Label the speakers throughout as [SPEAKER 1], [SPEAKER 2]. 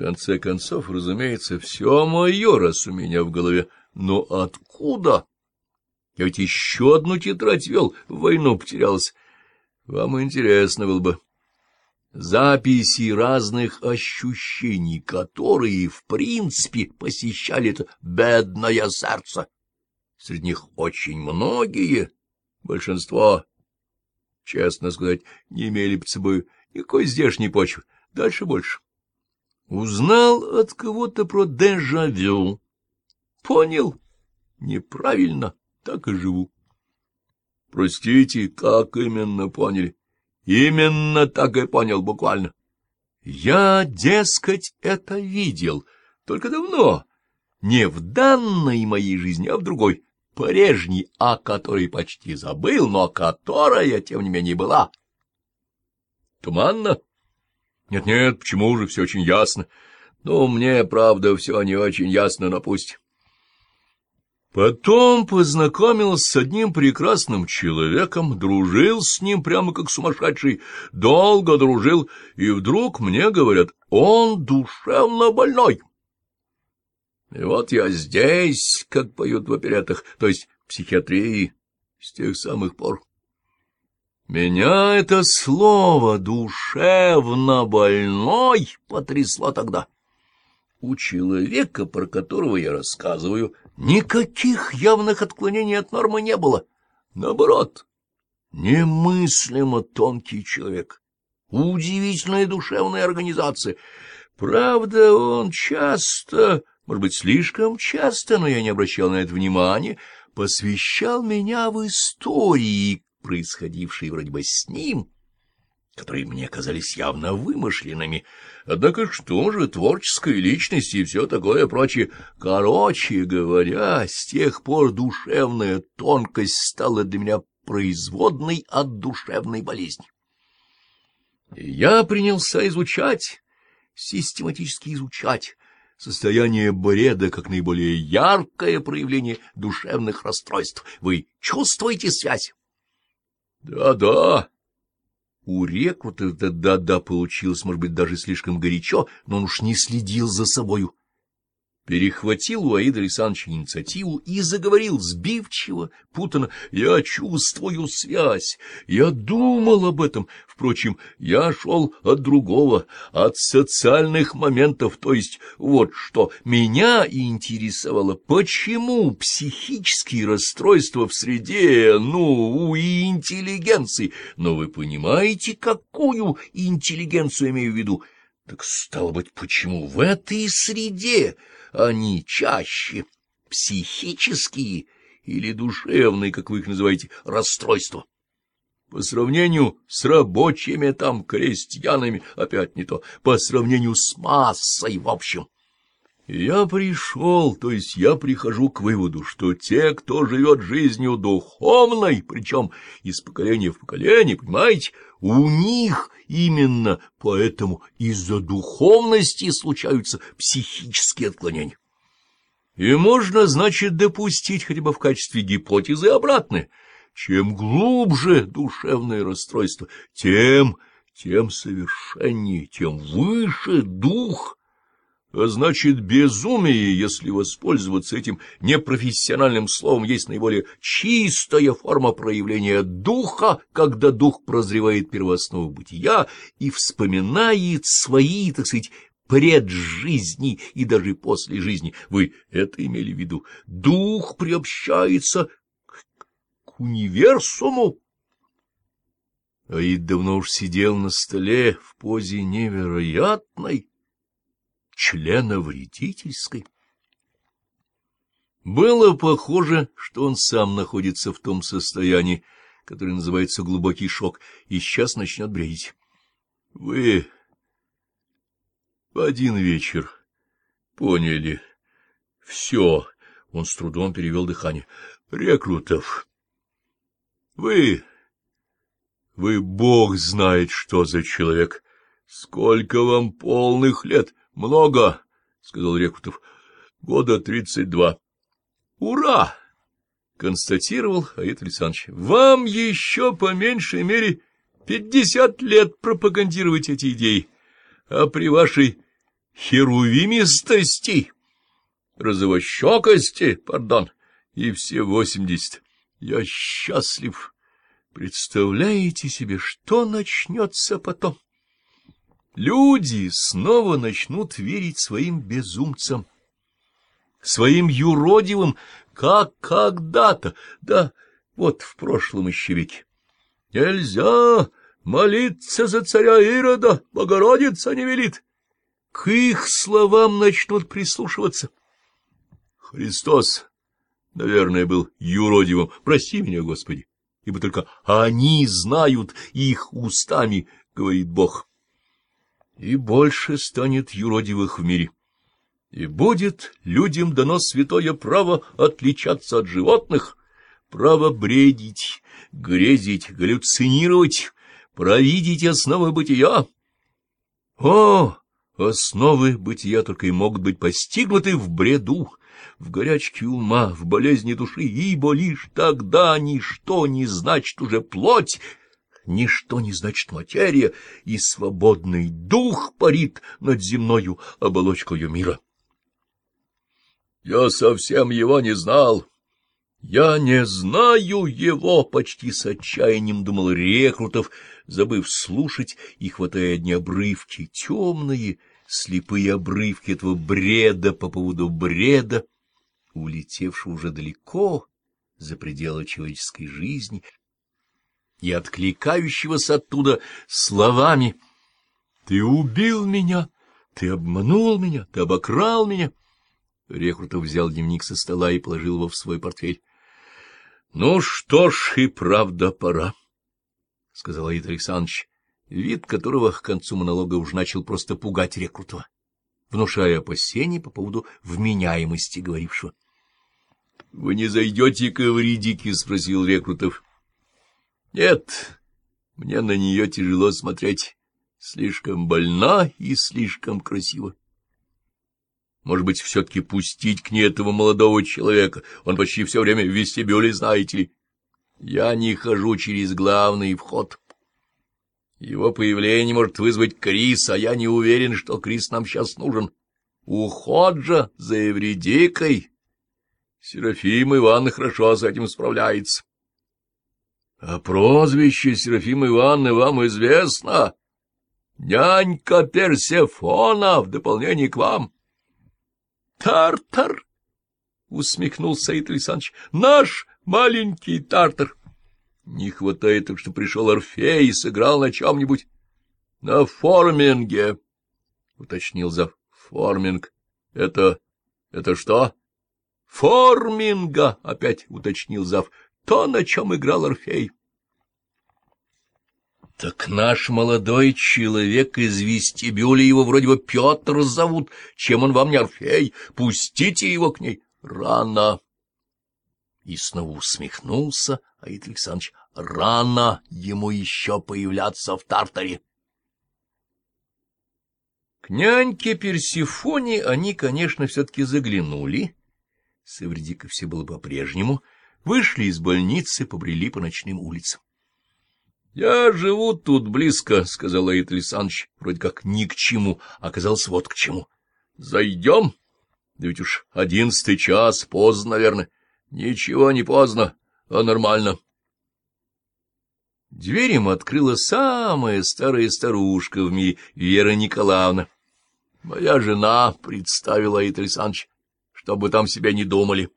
[SPEAKER 1] конце концов, разумеется, все мое, раз у меня в голове. Но откуда? Я ведь еще одну тетрадь вел, в войну потерялась. Вам интересно было бы. Записи разных ощущений, которые, в принципе, посещали это бедное сердце. Среди них очень многие, большинство, честно сказать, не имели под собой никакой здешней почвы. Дальше больше. Узнал от кого-то про дежавю. Понял? Неправильно, так и живу. Простите, как именно поняли? Именно так и понял буквально. Я, дескать, это видел, только давно, не в данной моей жизни, а в другой, прежней, о которой почти забыл, но которая, тем не менее, была. Туманно? Нет-нет, почему же, все очень ясно. Ну, мне, правда, все не очень ясно, но пусть. Потом познакомился с одним прекрасным человеком, дружил с ним прямо как сумасшедший, долго дружил, и вдруг мне говорят, он душевно больной. И вот я здесь, как поют в оперетах, то есть в психиатрии, с тех самых пор. Меня это слово «душевно больной» потрясло тогда. У человека, про которого я рассказываю, никаких явных отклонений от нормы не было. Наоборот, немыслимо тонкий человек, удивительная душевная организация. Правда, он часто, может быть, слишком часто, но я не обращал на это внимания, посвящал меня в истории, происходившие вроде бы с ним, которые мне казались явно вымышленными. Однако что же, творческая личность и все такое прочее. Короче говоря, с тех пор душевная тонкость стала для меня производной от душевной болезни. И я принялся изучать, систематически изучать, состояние бреда как наиболее яркое проявление душевных расстройств. Вы чувствуете связь? Да-да. У Рекрута это да-да получилось, может быть, даже слишком горячо, но он уж не следил за собою перехватил у Аида Александровича инициативу и заговорил сбивчиво, путано. «Я чувствую связь, я думал об этом. Впрочем, я шел от другого, от социальных моментов, то есть вот что. Меня интересовало, почему психические расстройства в среде, ну, у интеллигенции. Но вы понимаете, какую интеллигенцию имею в виду? Так стало быть, почему в этой среде они чаще психические или душевные, как вы их называете, расстройства. По сравнению с рабочими там крестьянами опять не то, по сравнению с массой в общем. Я пришел, то есть я прихожу к выводу, что те, кто живет жизнью духовной, причем из поколения в поколение, понимаете, у них именно поэтому из-за духовности случаются психические отклонения. И можно, значит, допустить хотя бы в качестве гипотезы обратное. Чем глубже душевное расстройство, тем, тем совершеннее, тем выше дух а значит, безумие, если воспользоваться этим непрофессиональным словом, есть наиболее чистая форма проявления духа, когда дух прозревает первооснову бытия и вспоминает свои, так сказать, преджизни и даже после жизни. Вы это имели в виду? Дух приобщается к, к универсуму. Аид давно уж сидел на столе в позе невероятной, члена вредительской. Было похоже, что он сам находится в том состоянии, которое называется глубокий шок, и сейчас начнет бредить. Вы в один вечер поняли все. Он с трудом перевел дыхание. Рекрутов, вы... Вы бог знает, что за человек. Сколько вам полных лет? — Много, — сказал Рекутов. — Года тридцать два. — Ура! — констатировал Аид Александрович. — Вам еще по меньшей мере пятьдесят лет пропагандировать эти идеи. А при вашей херувимистости, розовощекости, пардон, и все восемьдесят. Я счастлив. Представляете себе, что начнется потом? Люди снова начнут верить своим безумцам, своим юродивым, как когда-то, да, вот в прошлом еще веке. Нельзя молиться за царя Ирода, Богородица не велит. К их словам начнут прислушиваться. Христос, наверное, был юродивым. Прости меня, Господи, ибо только они знают их устами, говорит Бог. И больше станет юродивых в мире. И будет людям дано святое право отличаться от животных, право бредить, грезить, галлюцинировать, провидеть основы бытия. О, основы бытия только и могут быть постигнуты в бреду, в горячке ума, в болезни души, ибо лишь тогда ничто не значит уже плоть, ничто не значит материя, и свободный дух парит над земною оболочкою мира. Я совсем его не знал. Я не знаю его, почти с отчаянием думал Рекрутов, забыв слушать и хватая одни обрывки, темные, слепые обрывки этого бреда по поводу бреда, улетевшего уже далеко за пределы человеческой жизни и откликающегося оттуда словами «Ты убил меня, ты обманул меня, ты обокрал меня». Рекрутов взял дневник со стола и положил его в свой портфель. — Ну что ж, и правда пора, — сказал Аид Александрович, вид которого к концу монолога уж начал просто пугать Рекрутова, внушая опасения по поводу вменяемости говорившего. — Вы не зайдете к Эвридике? — спросил Рекрутов. — Нет, мне на нее тяжело смотреть. Слишком больна и слишком красива. Может быть, все-таки пустить к ней этого молодого человека? Он почти все время в вестибюле, знаете ли. Я не хожу через главный вход. Его появление может вызвать Крис, а я не уверен, что Крис нам сейчас нужен. Уход же за Евредикой. Серафима Ивановна хорошо с этим справляется. А прозвище Серафимы Ивановны вам известно? Нянька Персефона в дополнение к вам. Тартар! — усмехнулся Саид Александрович. — Наш маленький тартар! Не хватает так, что пришел Орфей и сыграл на чем-нибудь. — На форминге, — уточнил за Форминг. — Это... это что? — Форминга, — опять уточнил зав. — То, на чем играл Орфей. Так наш молодой человек из вестибюля, его вроде бы Петр зовут, чем он вам не Орфей, пустите его к ней рано. И снова усмехнулся Аид Александрович, рано ему еще появляться в Тартаре. К няньке Персифоне они, конечно, все-таки заглянули. С Эвредикой все было по-прежнему. Вышли из больницы, побрели по ночным улицам. — Я живу тут близко, — сказал Аид Александрович, вроде как ни к чему, оказалось вот к чему. — Зайдем? Да ведь уж одиннадцатый час, поздно, наверное. Ничего не поздно, а нормально. Дверь им открыла самая старая старушка в мире, Вера Николаевна. — Моя жена, — представила Аид Александрович, — чтобы там себя не думали.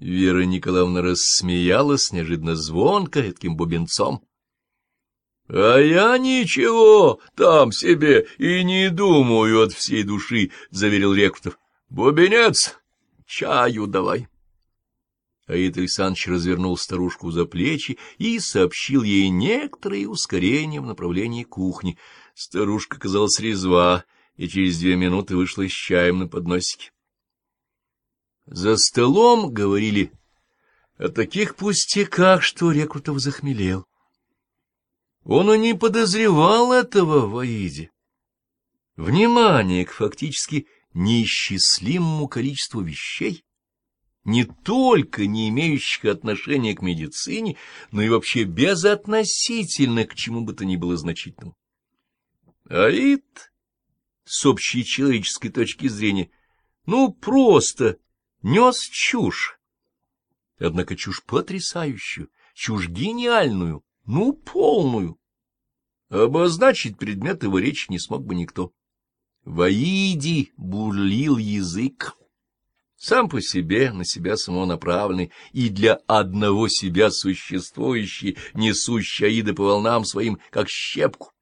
[SPEAKER 1] Вера Николаевна рассмеялась неожиданно звонко, таким бубенцом. — А я ничего там себе и не думаю от всей души, — заверил Рекрутов. — Бубенец, чаю давай. Аид Александрович развернул старушку за плечи и сообщил ей некоторые ускорения в направлении кухни. Старушка казалась резва и через две минуты вышла с чаем на подносике. За столом говорили о таких пустяках, что Рекрутов захмелел. Он и не подозревал этого в Аиде. Внимание к фактически неисчислимому количеству вещей, не только не имеющих отношения к медицине, но и вообще безотносительно к чему бы то ни было значительному. Аид с общей человеческой точки зрения, ну, просто нес чушь. Однако чушь потрясающую, чушь гениальную, ну, полную. Обозначить предмет его речи не смог бы никто. Воиди бурлил язык. Сам по себе, на себя само направленный, и для одного себя существующий, несущий Аида по волнам своим, как щепку.